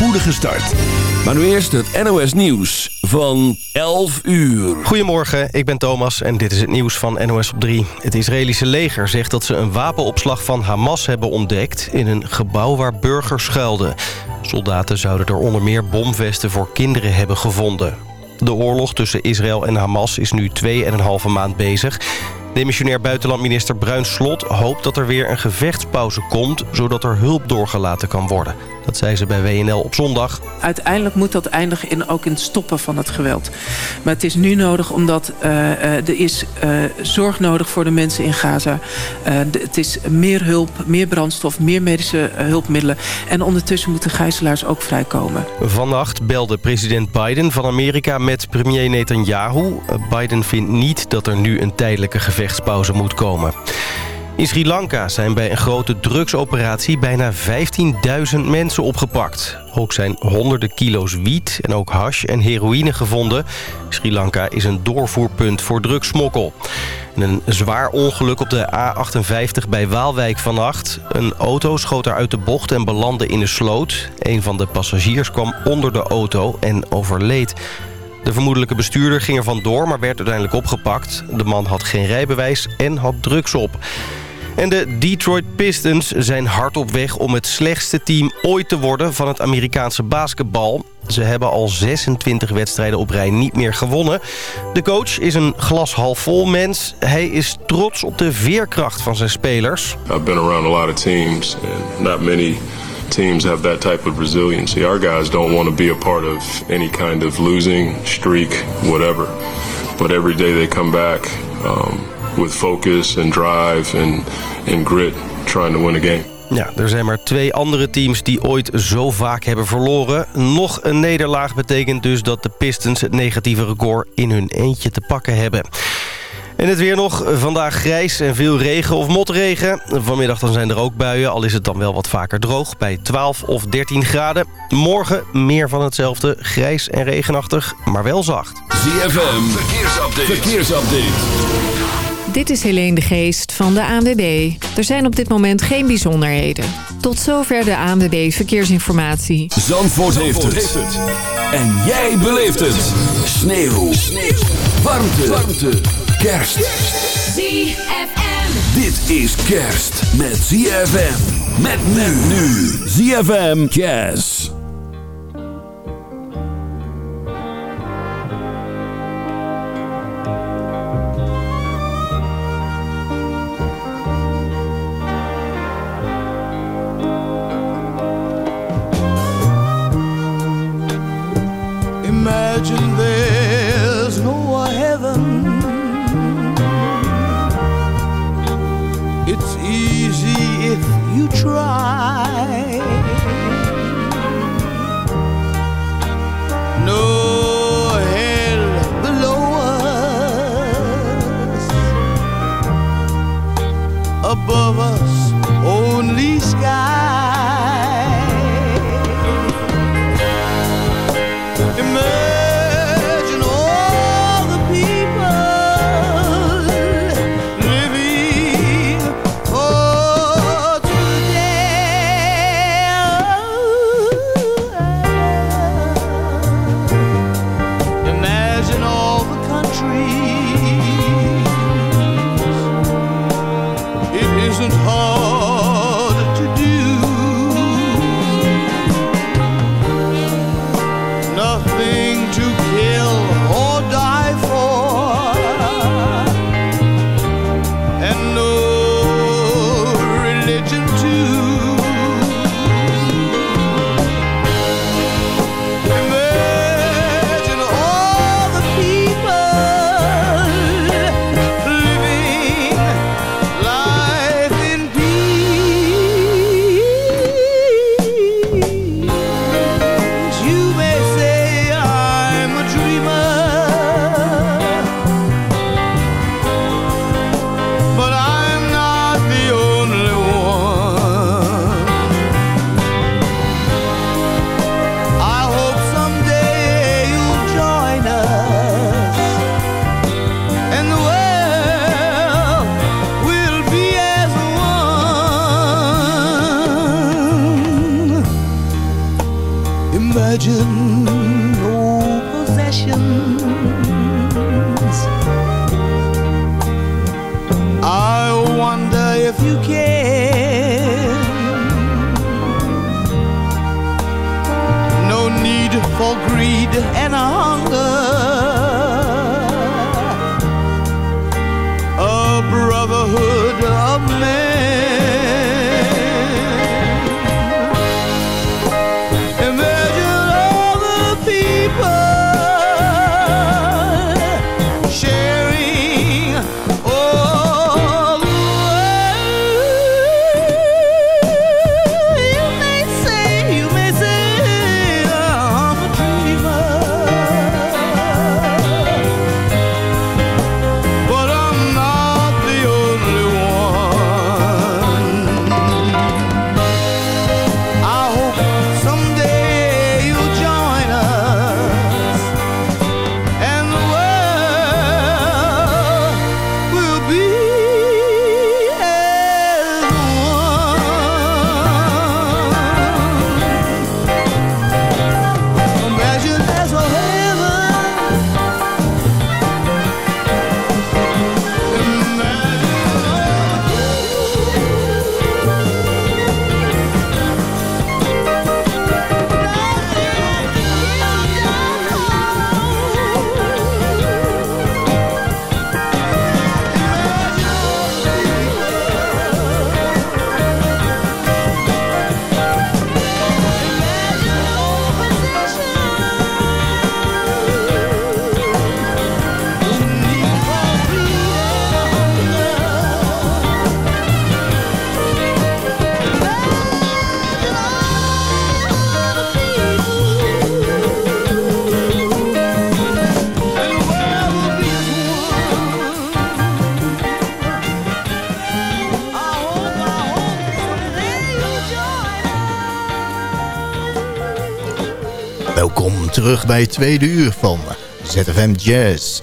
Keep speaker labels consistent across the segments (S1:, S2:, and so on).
S1: spoedige start. Maar nu eerst het NOS Nieuws van 11 uur.
S2: Goedemorgen, ik ben Thomas en dit is het nieuws van NOS op 3. Het Israëlische leger zegt dat ze een wapenopslag van Hamas hebben ontdekt... in een gebouw waar burgers schuilden. Soldaten zouden er onder meer bomvesten voor kinderen hebben gevonden. De oorlog tussen Israël en Hamas is nu 2,5 maand bezig... Demissionair buitenlandminister Bruin Slot hoopt dat er weer een gevechtspauze komt... zodat er hulp doorgelaten kan worden. Dat zei ze bij WNL op zondag.
S3: Uiteindelijk moet dat eindigen in, ook in het stoppen van het geweld. Maar het is nu nodig omdat uh, er is uh, zorg nodig voor de mensen in Gaza. Uh, het is meer hulp, meer brandstof, meer medische hulpmiddelen. En ondertussen moeten gijzelaars ook vrijkomen.
S2: Vannacht belde president Biden van Amerika met premier Netanyahu. Biden vindt niet dat er nu een tijdelijke gevechtspauze moet komen. In Sri Lanka zijn bij een grote drugsoperatie bijna 15.000 mensen opgepakt. Ook zijn honderden kilo's wiet en ook hash en heroïne gevonden. Sri Lanka is een doorvoerpunt voor drugsmokkel. een zwaar ongeluk op de A58 bij Waalwijk vannacht. Een auto schoot er uit de bocht en belandde in de sloot. Een van de passagiers kwam onder de auto en overleed. De vermoedelijke bestuurder ging er vandoor, maar werd uiteindelijk opgepakt. De man had geen rijbewijs en had drugs op. En de Detroit Pistons zijn hard op weg om het slechtste team ooit te worden van het Amerikaanse basketbal. Ze hebben al 26 wedstrijden op rij niet meer gewonnen. De coach is een glas half vol mens. Hij is trots op de veerkracht van zijn spelers.
S4: I've been around a lot of teams and not many teams have that type of resiliency. Our guys don't want to be a part of any kind of losing streak, whatever. But every day they come back um, with focus and drive and, and grit trying to win a game.
S2: Ja, er zijn maar twee andere teams die ooit zo vaak hebben verloren. Nog een nederlaag betekent dus dat de Pistons het negatieve record in hun eentje te pakken hebben. En het weer nog. Vandaag grijs en veel regen of motregen. Vanmiddag dan zijn er ook buien, al is het dan wel wat vaker droog... bij 12 of 13 graden. Morgen meer van hetzelfde. Grijs en regenachtig, maar wel zacht.
S1: ZFM, verkeersupdate. verkeersupdate.
S5: Dit is Helene de Geest van de ANWB. Er zijn op dit moment geen bijzonderheden. Tot zover de ANWB Verkeersinformatie.
S1: Zandvoort, heeft, het. En jij beleeft het. Sneeuw. Sneeuw. Warmte. Warmte. Kerst.
S6: ZFM.
S1: Dit is kerst met ZFM. Met men nu. ZFM Jazz.
S7: Above us,
S6: terug bij het tweede uur van ZFM Jazz.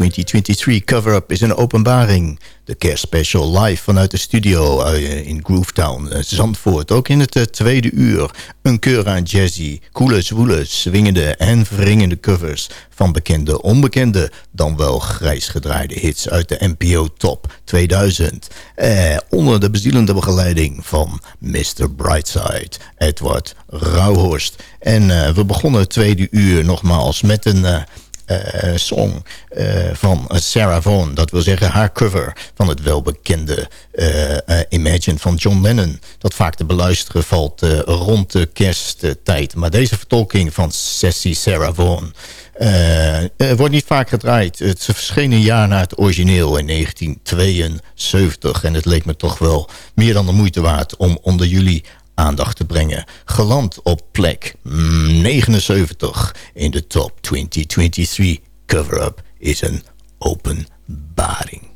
S6: Top 2023 cover-up is een openbaring. De kerstspecial live vanuit de studio eh, in Groovetown, eh, Zandvoort. Ook in het eh, tweede uur een keur aan jazzy, coole, zwoele, swingende en wringende covers... van bekende, onbekende, dan wel grijs gedraaide hits uit de NPO Top 2000. Eh, onder de bezielende begeleiding van Mr. Brightside, Edward Rauhorst. En eh, we begonnen het tweede uur nogmaals met een... song eh, van Sarah Vaughan. Dat wil zeggen haar cover van het welbekende eh, eh, Imagine van John Lennon. Dat vaak te beluisteren valt eh, rond de kersttijd. Maar deze vertolking van Sassy Sarah Vaughan... eh, eh, wordt niet vaak gedraaid. Het verscheen een jaar na het origineel in 1972. En het leek me toch wel meer dan de moeite waard... om onder jullie aandacht te brengen. Geland op plek mm, 79 in de top 2023 cover-up is een openbaring.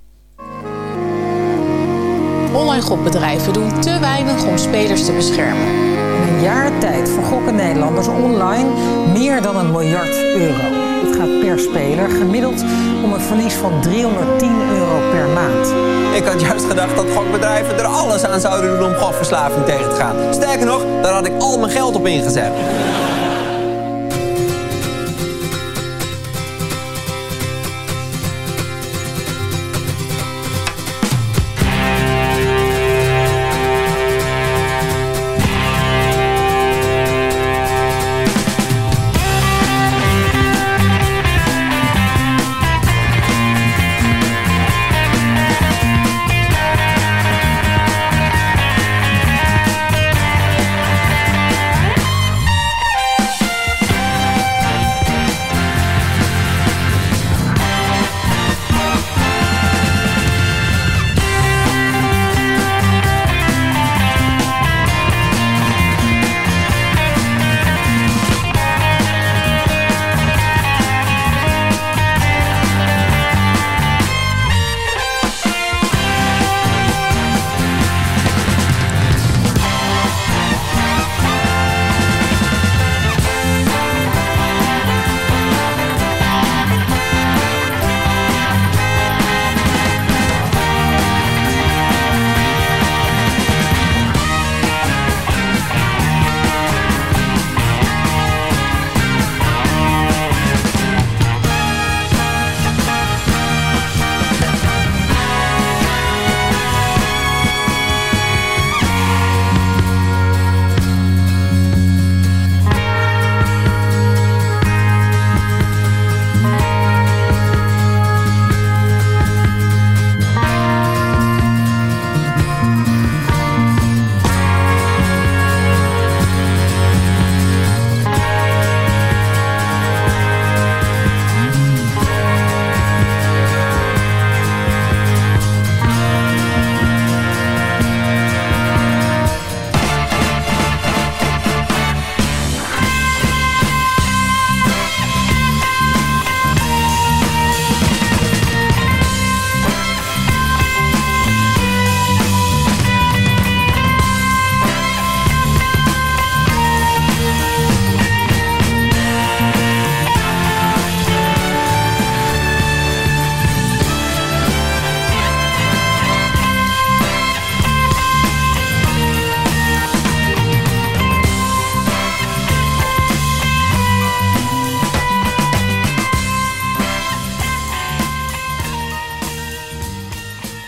S8: Online gokbedrijven doen te weinig om spelers te beschermen.
S9: Jaar tijd vergokken Nederlanders online meer dan een miljard euro. Het gaat per speler gemiddeld om een verlies van 310 euro per maand.
S10: Ik had juist gedacht dat gokbedrijven er alles aan zouden doen om gokverslaving tegen te gaan. Sterker nog, daar had ik al mijn geld op ingezet.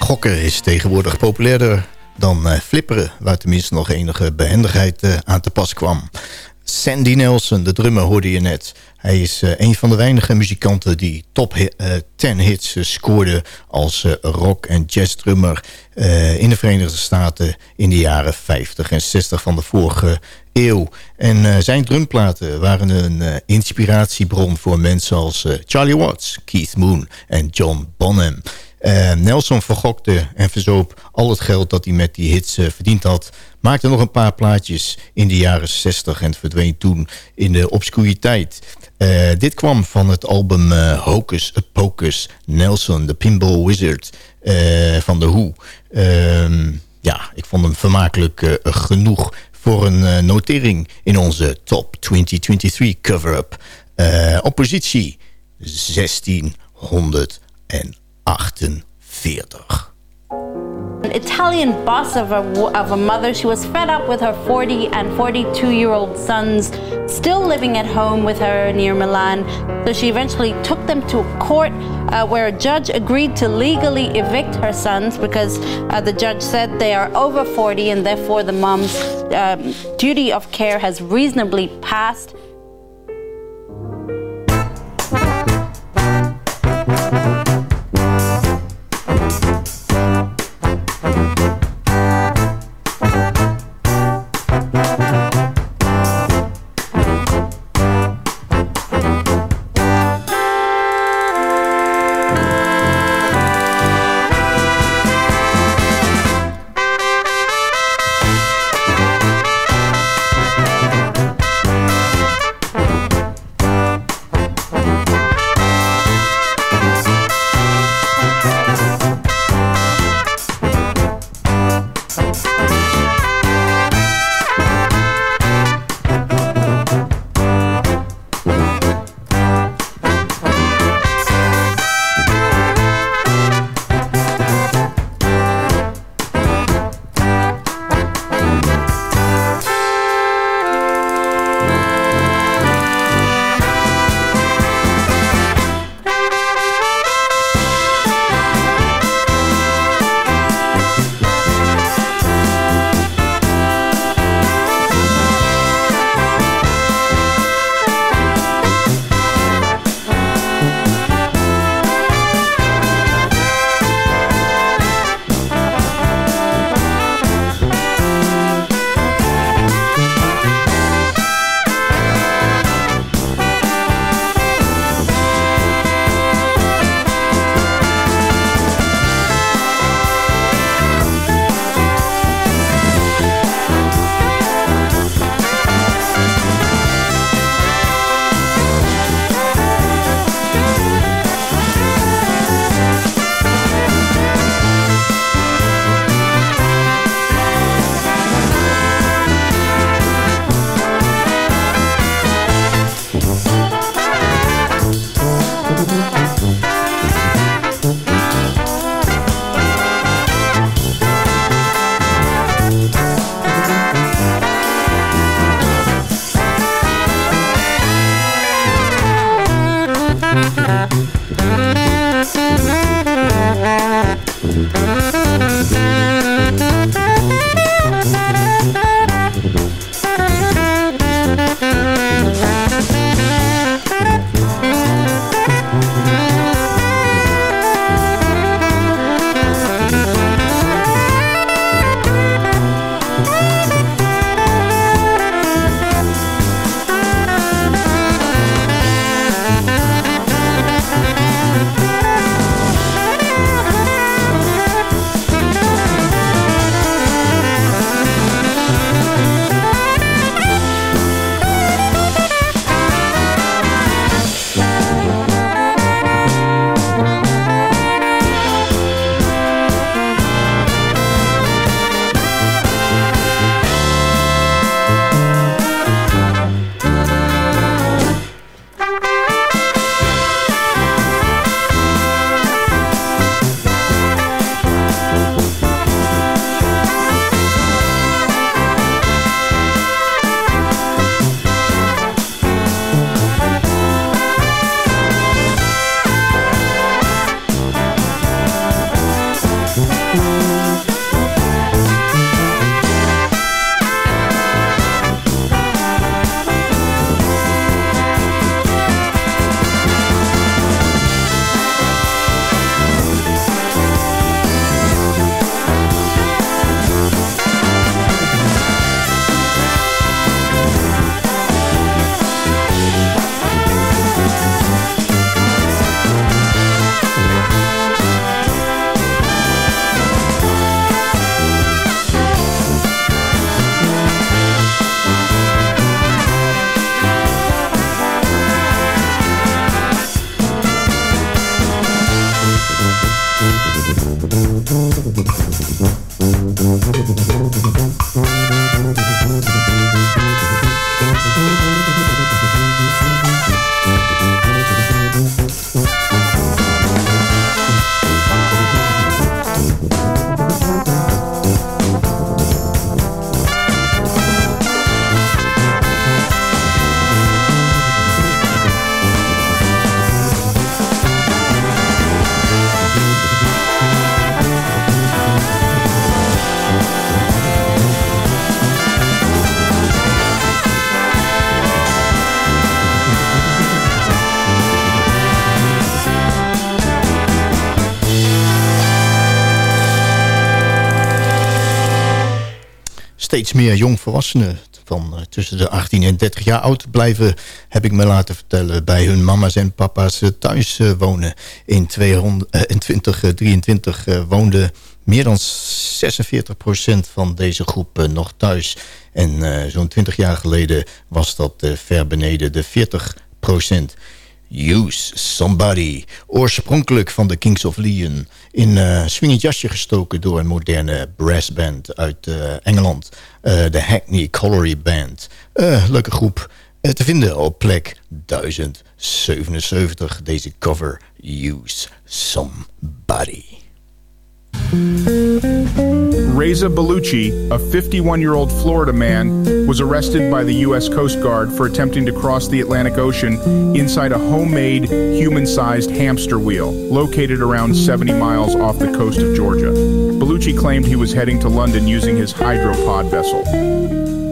S6: Gokken is tegenwoordig populairder dan uh, flipperen... waar tenminste nog enige behendigheid uh, aan te pas kwam. Sandy Nelson, de drummer, hoorde je net. Hij is uh, een van de weinige muzikanten die top 10 hits scoorde... als rock- en jazzdrummer in de Verenigde Staten... in de jaren 50 en 60 van de vorige eeuw. En zijn drumplaten waren een inspiratiebron voor mensen als Charlie Watts... Keith Moon en John Bonham... Uh, Nelson vergokte en verzoop al het geld dat hij met die hits uh, verdiend had. Maakte nog een paar plaatjes in de jaren 60 en verdween toen in de obscuriteit. Uh, dit kwam van het album Hocus Pocus Nelson, de Pinball Wizard van The Who. Ehm, ja, ik vond hem vermakelijk genoeg voor een notering in onze Top 2023 cover-up. oppositie 1600 en 48.
S11: An Italian boss of a, of a mother, she was fed up with her 40 and 42 year old sons still living at home with her near Milan. So she eventually took them to a court uh, where a judge agreed to legally evict her sons because uh, the judge said they are over 40 and therefore the mom's um, duty of care has reasonably passed.
S6: Steeds meer jongvolwassenen van uh, tussen de 18 en 30 jaar oud blijven, heb ik me laten vertellen, bij hun mama's en papa's uh, thuis uh, wonen. In, 200, in 2023 woonde meer dan 46% van deze groep nog thuis. En zo'n 20 jaar geleden was dat ver beneden de 40%. Use Somebody. Oorspronkelijk van de Kings of Leon. In uh, swingend jasje gestoken door een moderne brassband uit uh, Engeland. Uh, de Hackney Colliery Band. leuke groep. te vinden op plek 1077. Deze cover Use Somebody.
S12: Reza Bellucci, a 51 year old Florida man, was arrested by the U.S. Coast Guard for attempting to cross the Atlantic Ocean inside a homemade, human sized hamster wheel located around 70 miles off the coast of Georgia. Bellucci claimed he was heading to London using his hydropod vessel.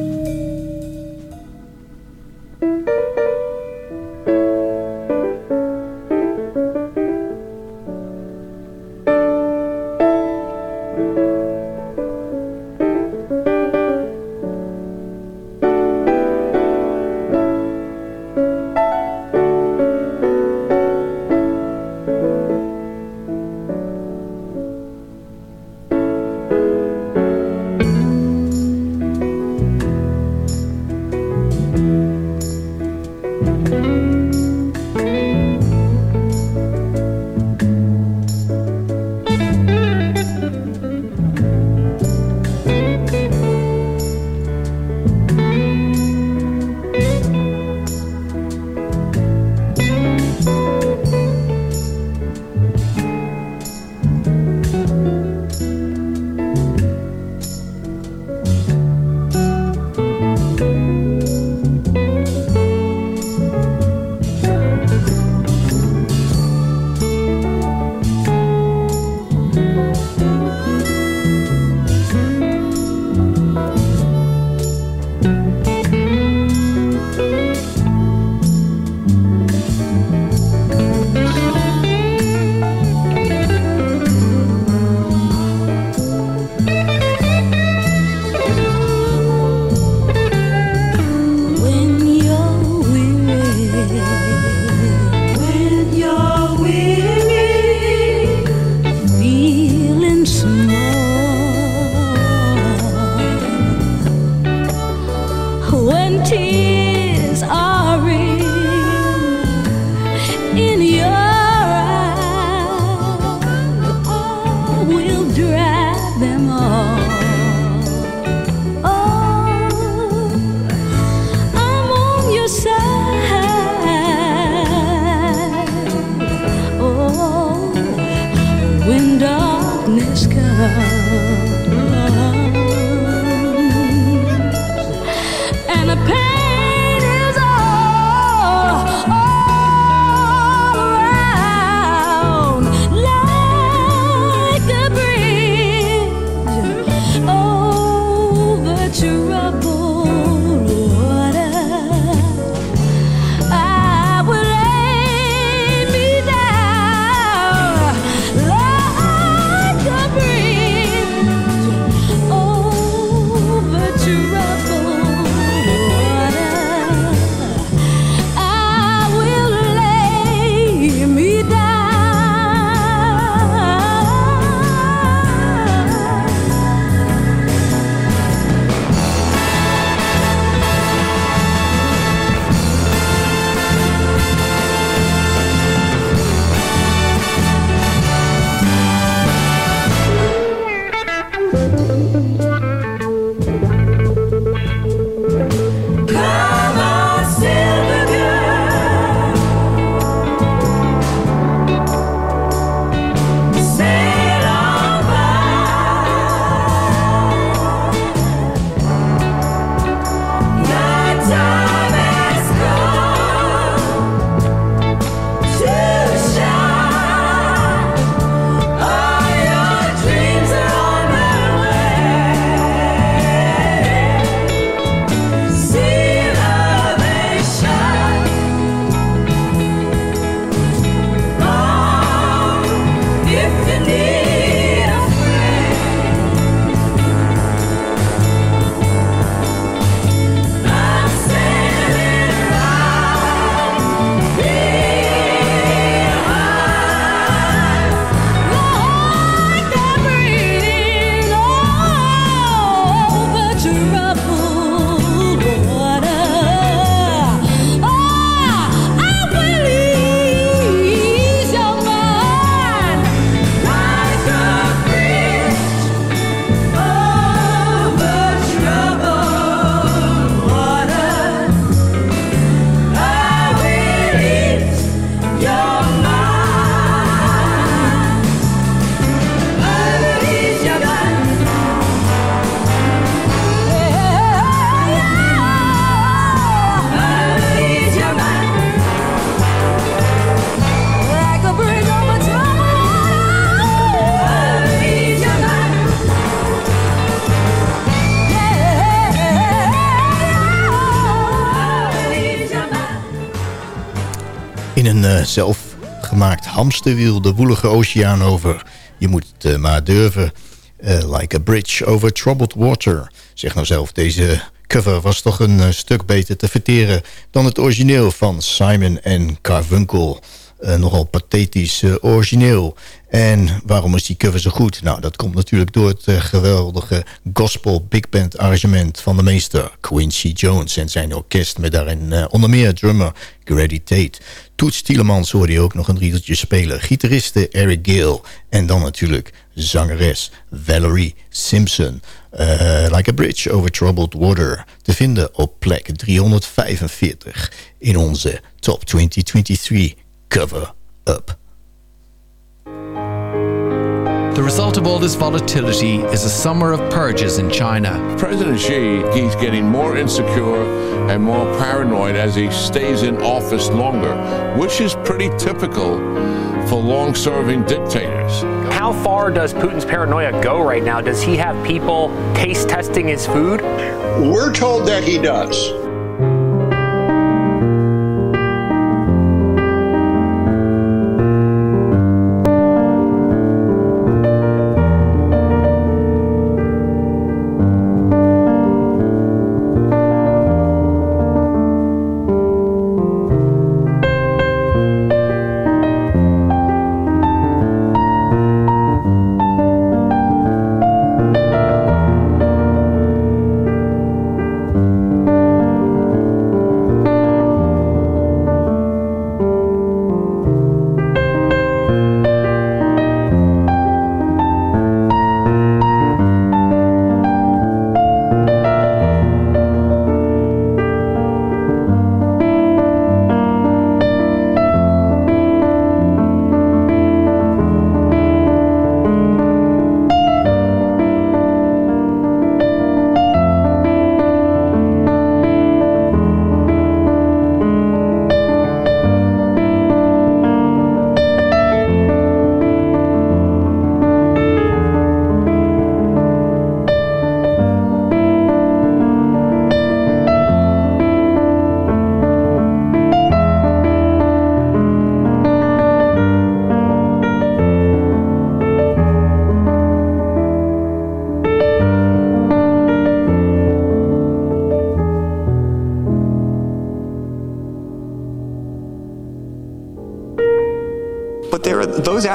S6: Een uh, zelfgemaakt hamsterwiel de woelige oceaan over. Je moet het uh, maar durven. Uh, like a bridge over troubled water. Zeg nou zelf, deze cover was toch een stuk beter te verteren... dan het origineel van Simon en. Nogal pathetisch origineel. En waarom is die cover zo goed? Nou, dat komt natuurlijk door het uh, geweldige gospel big band arrangement van de meester Quincy Jones en zijn orkest met daarin onder meer drummer Grady Tate. Toets Tielemans hoorde je ook nog een riedeltje spelen. Gitariste Eric Gale en dan natuurlijk zangeres Valerie Simpson. Like a Bridge Over Troubled Water te vinden op plek 345 in onze Top 2023 Cover Up.
S13: The result of all this volatility is a summer of purges in China.
S14: President Xi, he's getting more insecure and more paranoid as he stays in office longer, which is pretty typical for long serving dictators.
S15: How far does Putin's paranoia go right now? Does he have people taste testing his food?
S16: We're told that he does.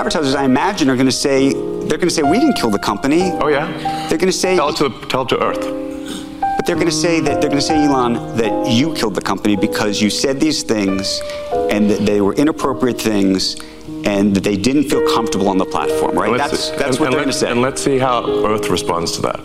S17: Advertisers, I imagine, are going to say they're going to say we didn't kill the company.
S18: Oh yeah.
S17: They're going to say
S18: tell it to tell it to Earth.
S17: But they're going to say that they're going to say, Elon, that you killed the company because you said these things, and that they were inappropriate things, and that they didn't feel comfortable on the platform. Right? That's that's
S18: and,
S17: what
S18: and
S17: they're going to say.
S18: And let's see how Earth responds to that.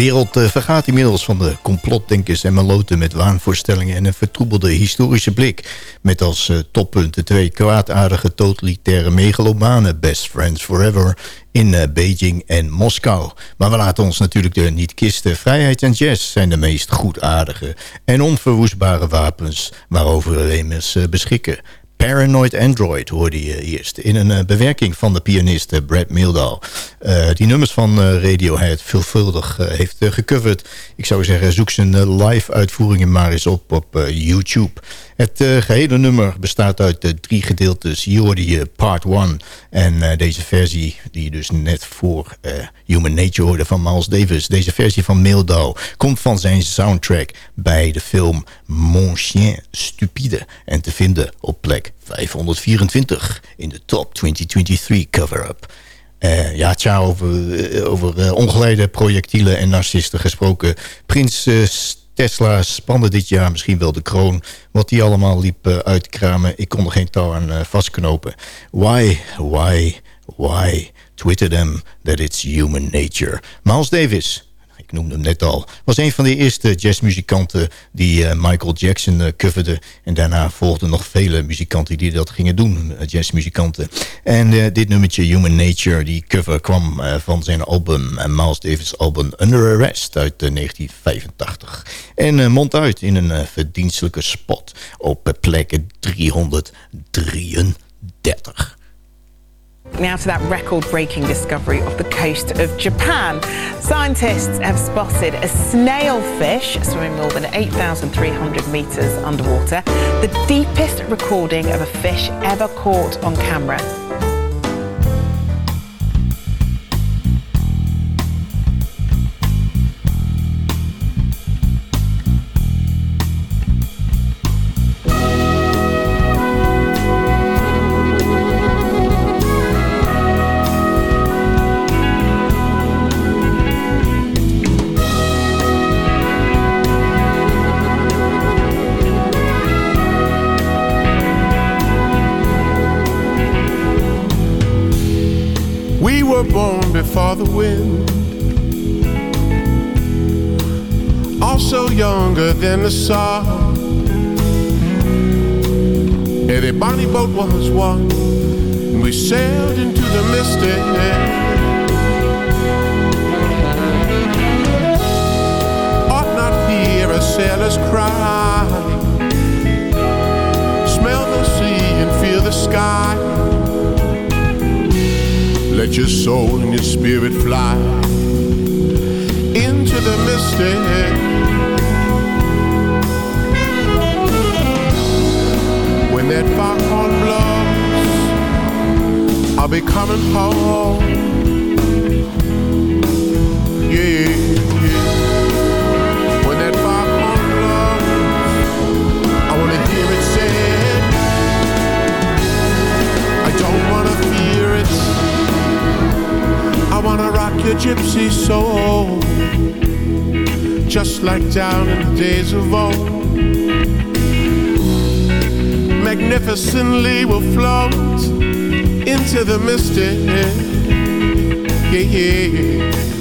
S6: Wereld eh, vergaat inmiddels van de complotdenkers en meloten met waanvoorstellingen en een vertroebelde historische blik. Met als uh, toppunt de twee kwaadaardige totalitaire megalomanen Best Friends Forever in uh, Beijing en Moskou. Maar we laten ons natuurlijk er niet kisten. Vrijheid en jazz zijn de meest goedaardige en onverwoestbare wapens waarover we immers beschikken. Paranoid Android hoorde je eerst. In een uh, bewerking van de pianist uh, Brad Mildau. Uh, die nummers van Radiohead veelvuldig heeft gecoverd. Ik zou zeggen, zoek zijn live uitvoeringen maar eens op op YouTube. Het gehele nummer bestaat uit drie gedeeltes. Hier hoorde je part 1. En deze versie die je dus net voor Human Nature hoorde van Miles Davis. Deze versie van Mildau komt van zijn soundtrack bij de film Mon Chien Stupide. En te vinden op plek 524 in de Top 2023 cover-up. Uh, ja, tja, over, uh, over uh, ongeleide projectielen en narcisten gesproken. Prins Tesla spande dit jaar misschien wel de kroon. Wat hij allemaal liep uitkramen. Ik kon er geen touw aan vastknopen. Why, why, why Twitter them that it's human nature. Miles Davis ik noemde hem net al, was een van de eerste jazzmuzikanten die uh, Michael Jackson uh, coverde. En daarna volgden nog vele muzikanten die dat gingen doen, uh, jazzmuzikanten. En dit nummertje Human Nature, die cover kwam van zijn album, Miles Davis album Under Arrest uit 1985. En mond uit in een verdienstelijke spot op plek 333.
S19: Now to that record-breaking discovery off the coast of Japan. Scientists have spotted a snailfish swimming more than 8,300 metres underwater, the deepest recording of a fish ever caught on camera.
S20: For the wind. Also younger than the sun. And a bonny boat was one. And we sailed into the misty Ought not hear a sailor's cry. Smell the sea and feel the sky let your soul and your spirit fly into the mystic. When that foghorn blows, I'll be coming home. Yeah. Rock gypsy soul, just like down in the days of old. Magnificently we'll float into the mystic, yeah, yeah.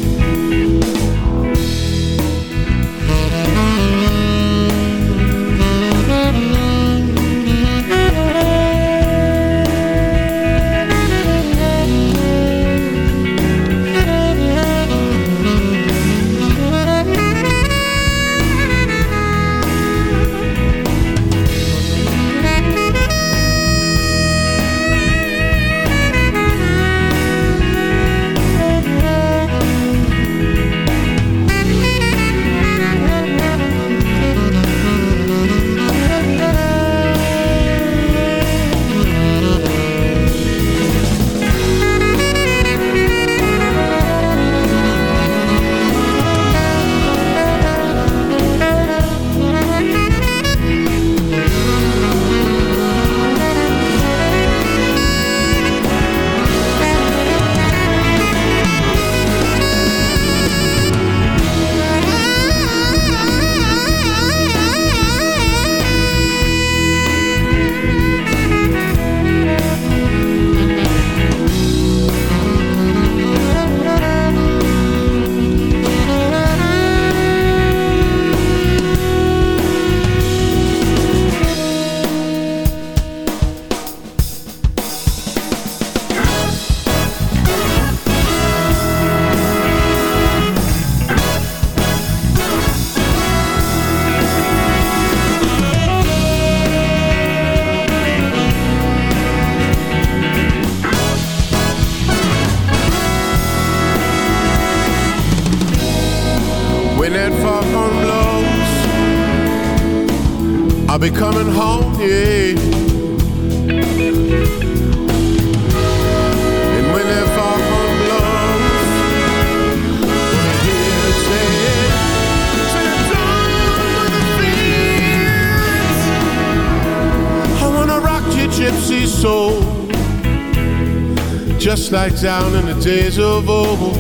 S20: Like down in the days of old.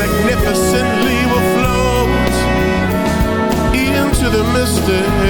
S20: Magnificently will float into the misty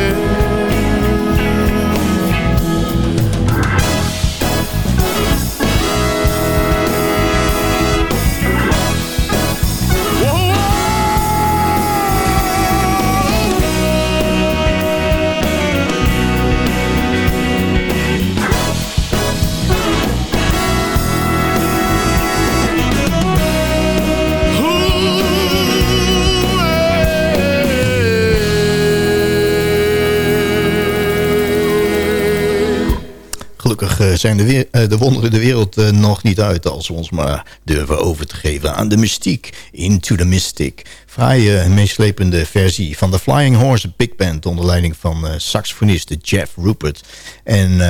S6: zijn de, eh, de wonderen de wereld eh, nog niet uit... als we ons maar durven over te geven aan de mystiek. Into the Mystic. Fraaie, meeslepende versie van de Flying Horse Big Band... onder leiding van saxofonist Jeff Rupert. En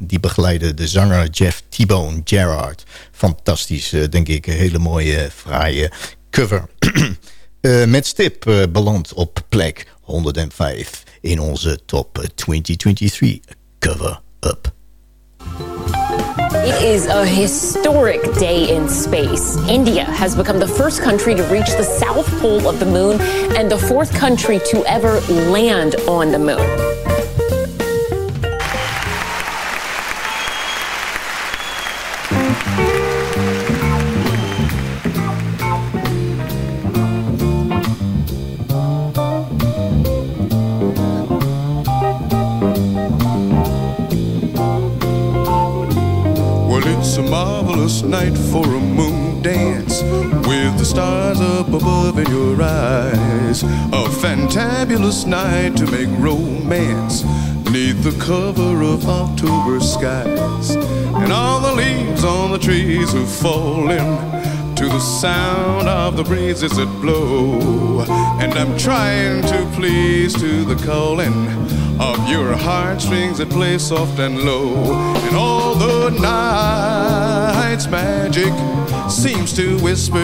S6: die begeleidde de zanger Jeff T-Bone Gerard. Fantastisch, denk ik. Hele mooie, fraaie cover. met stip beland op plek 105 in onze top 2023 cover-up.
S21: It is a historic day in space. India has become the first country to reach the south pole of the moon and the fourth country to ever land on the moon.
S22: Marvelous night for a moon dance with the stars up above in your eyes. A fantabulous night to make romance neath the cover of October skies. And all the leaves on the trees are falling to the sound of the breezes that blow. And I'm trying to please to the calling of your heartstrings that play soft and low. And all the night's magic seems to whisper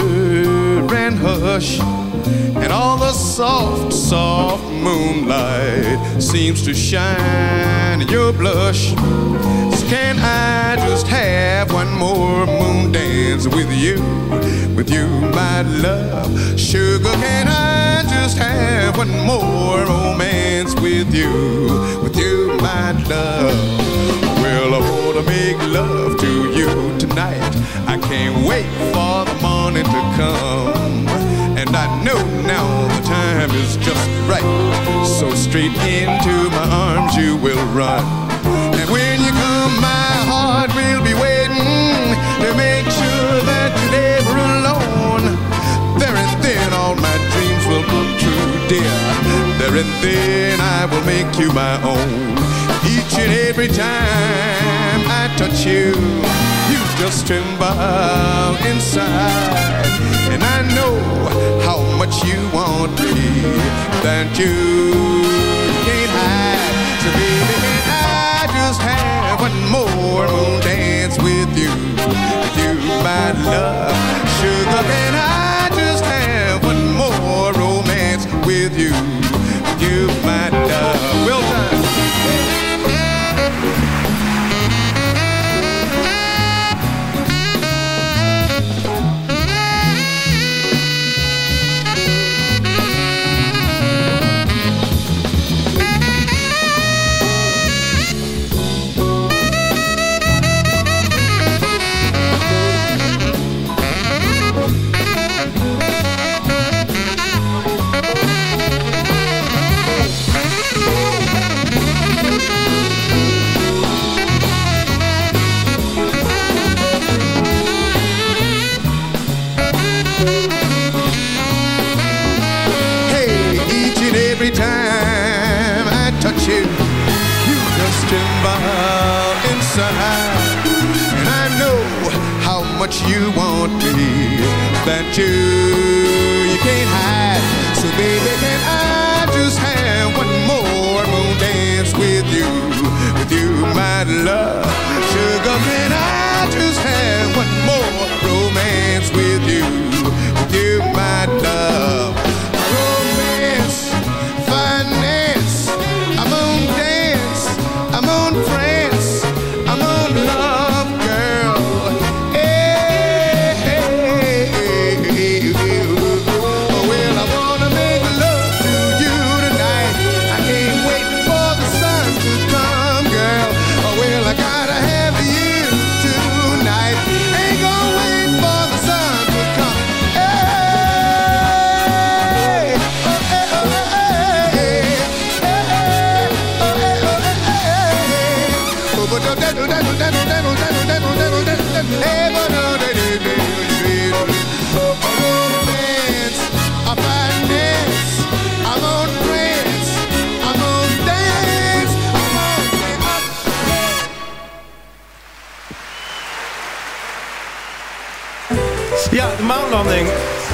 S22: and hush. And all the soft, soft moonlight seems to shine in your blush. So can I just have one more moon dance with you, with you, my love? Sugar, can I just have one more romance with you, with you, my love? Well, I wanna make love to you tonight. I can't wait for the morning to come. And I know now the time is just right. So straight into my arms you will run. And when you come, my heart will be waiting to make sure that you're never alone. And then all my dreams will come true, dear. And then I will make you my own. Each and every time I touch you, you just tremble inside. And I know how much you want me, that you can't hide. So baby, can I just have one more moon dance with you, bad love, Sugar can I?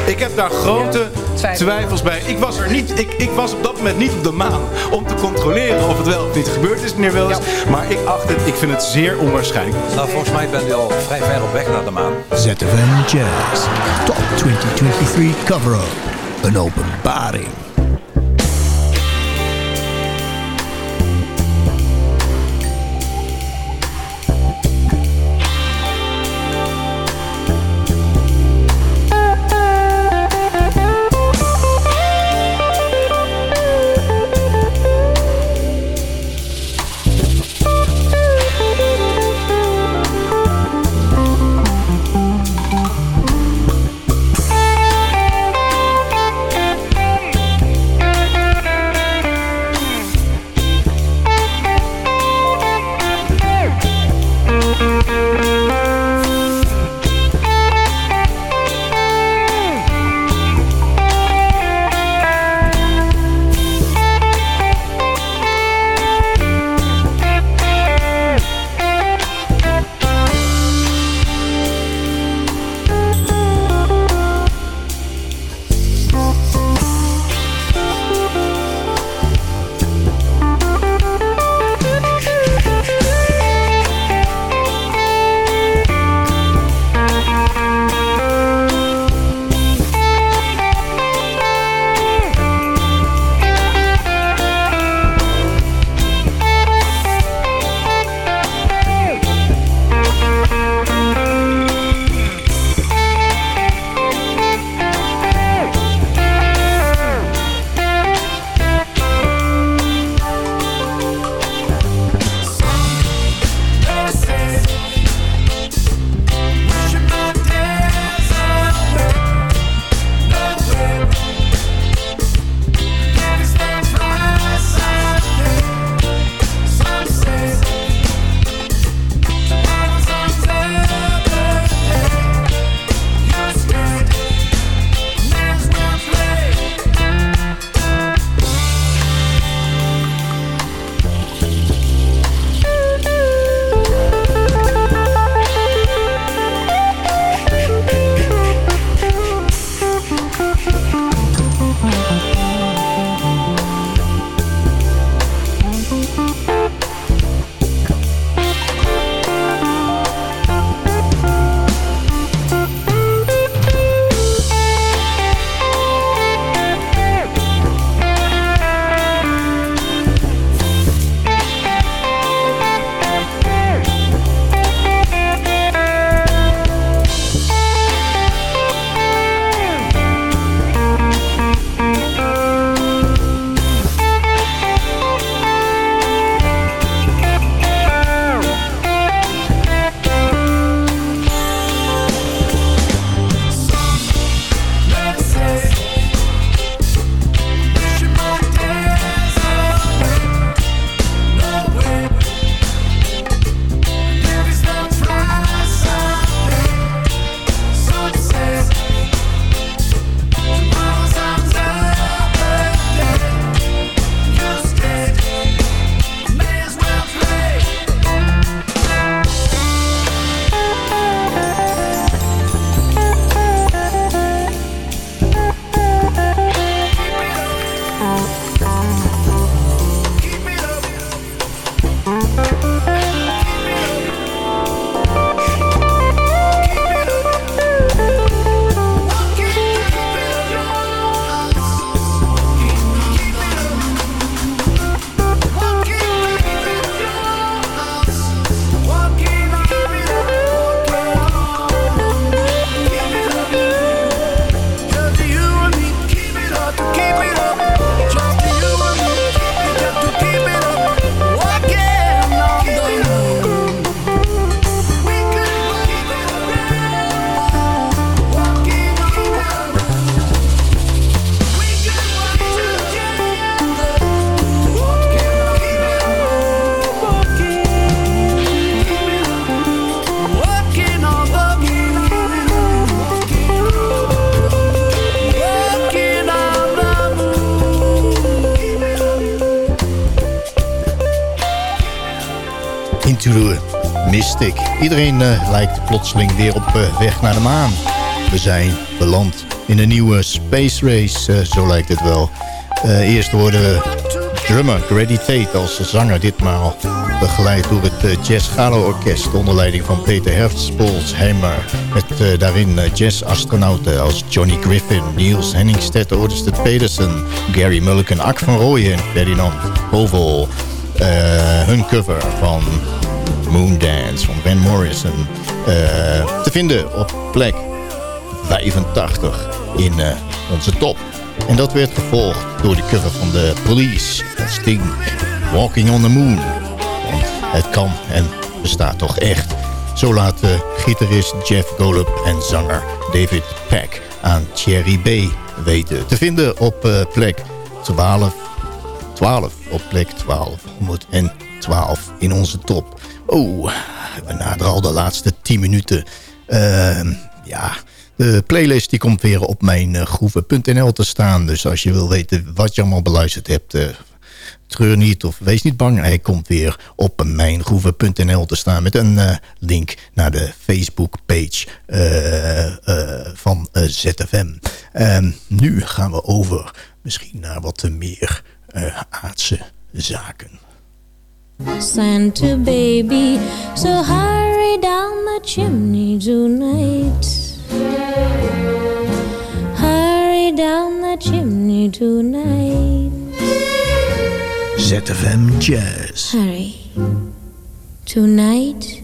S23: Ik heb daar grote twijfels bij. Ik was, er niet, ik, ik was op dat moment niet op de maan om te controleren of het wel of niet gebeurd is, meneer Wils. Maar ik acht het, ik vind het zeer onwaarschijnlijk.
S24: Nou, volgens mij bent u al vrij ver op weg naar de maan.
S6: ZFM Jazz Top 2023 Cover-Up. Een openbaring. Iedereen eh, lijkt plotseling weer op eh, weg naar de maan. We zijn beland in een nieuwe Space Race, eh, zo lijkt het wel. Eerst hoorden we drummer Grady Tate als zanger ditmaal. Begeleid door het Jazz Galo Orkest onder leiding van Peter Hertzpolsheimer. Met daarin jazzastronauten als Johnny Griffin, Niels Henningstedt, Odersted Pedersen, Gary Mulliken, Ak van Rooyen en Ferdinand Povel. hun cover van Moondance van Van Morrison. te vinden op plek 85 in onze top. En dat werd gevolgd door de cover van de Police van Sting. Walking on the Moon. Want het kan en bestaat toch echt. Zo laat gitarist Jeff Golub en zanger David Peck aan Cherry B weten. Te vinden op uh, plek 12, 12, op plek 1212 in onze top. Oh, we naderen al de laatste 10 minuten. Uh, ja, de playlist die komt weer op mijn uh, groeven.nl te staan. Dus als je wil weten wat je allemaal beluisterd hebt... Uh, treur niet of wees niet bang. Hij komt weer op mijngroeven.nl te staan... met een uh, link naar de Facebook-page van ZFM. En nu gaan we over misschien naar wat meer aardse zaken.
S25: Santa baby, so hurry down the chimney tonight. Hurry down the chimney tonight.
S6: ZFM Jazz.
S25: Hurry. Tonight.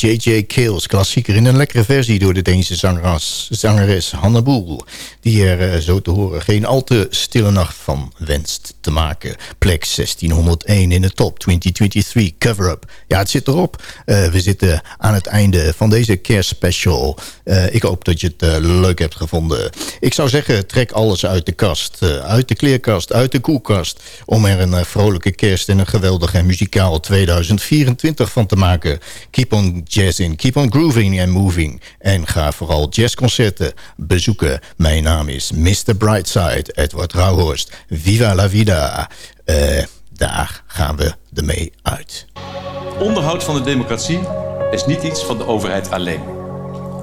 S6: J.J. Kills, klassieker in een lekkere versie door de Deense zangeres, zangeres Hanne Boel. Die er eh, zo te horen geen al te stille nacht van wenst te maken. Plek 1601 in de top 2023 cover-up. Ja, het zit erop. Eh, we zitten aan het einde van deze kerstspecial. Eh ik hoop dat je het leuk hebt gevonden. Ik zou zeggen, trek alles uit de kast. uit de kleerkast, uit de koelkast. Om er een vrolijke kerst en een geweldig en muzikaal 2024 van te maken. Keep on jazzing, keep on grooving and moving. En ga vooral jazzconcerten bezoeken. Mijn naam is Mr. Brightside, Edward Rauhorst. Viva la vida. Eh, daar gaan we ermee uit.
S26: Onderhoud van de democratie is niet iets van de overheid alleen.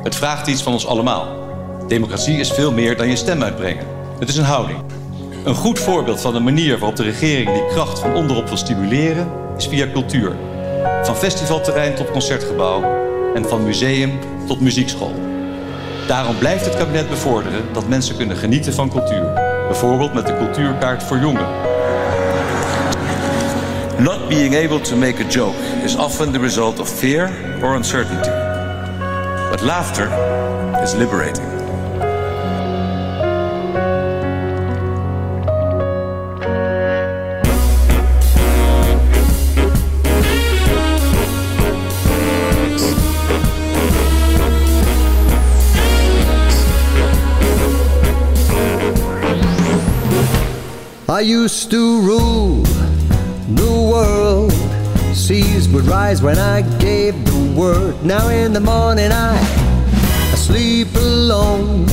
S26: Het vraagt iets van ons allemaal. Democratie is veel meer dan je stem uitbrengen. Het is een houding. Een goed voorbeeld van de manier waarop de regering die kracht van onderop wil stimuleren, is via cultuur. Van festivalterrein tot concertgebouw en van museum tot muziekschool. Daarom blijft het kabinet bevorderen dat mensen kunnen genieten van cultuur. Bijvoorbeeld met de cultuurkaart voor jongeren. Not being able to make a joke is often the result of fear or uncertainty. But laughter is liberating.
S27: I used to rule the world. Seas would rise when I gave the word. Now in the morning I, I sleep alone.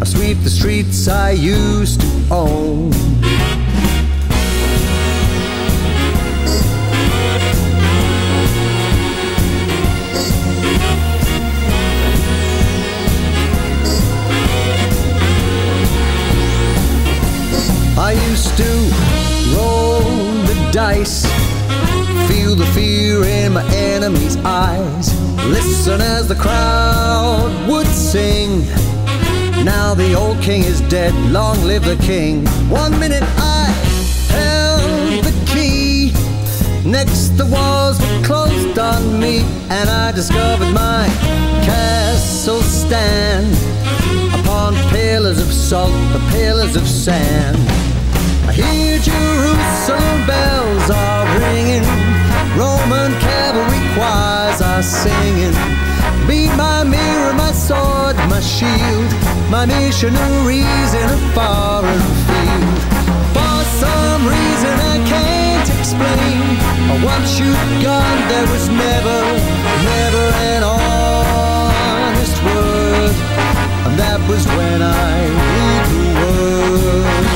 S27: I sweep the streets I used to own. To roll the dice, feel the fear in my enemy's eyes, listen as the crowd would sing. Now the old king is dead, long live the king. One minute I held the key, next the walls were closed on me, and I discovered my castle stand upon pillars of salt, the pillars of sand. Hear Jerusalem bells are ringing, Roman cavalry choirs are singing. Be my mirror, my sword, my shield, my missionaries in a foreign field. For some reason I can't explain, once you've gone, there was never, never an honest word, and that was when I ruled the world.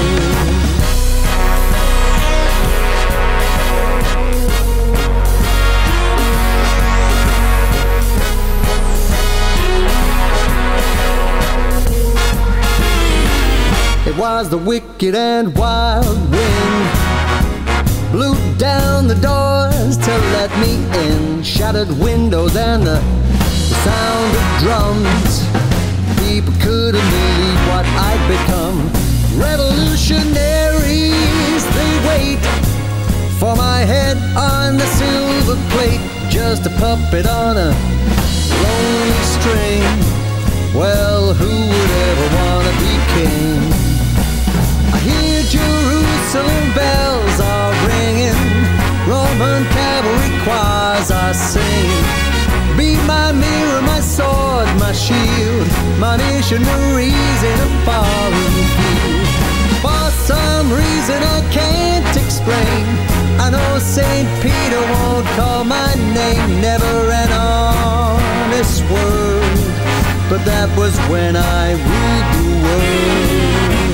S27: The wicked and wild wind blew down the doors to let me in. Shattered windows and the, the sound of drums. People couldn't believe what I'd become. Revolutionaries, they wait for my head on the silver plate. Just a puppet on a lonely string. Well, who would ever wanna be king? I bells are ringing, Roman cavalry choirs are singing. Be my mirror, my sword, my shield, my missionaries in a foreign field. For some reason I can't explain, I know Saint Peter won't call my name, never an honest word, but that was when I ruled the world.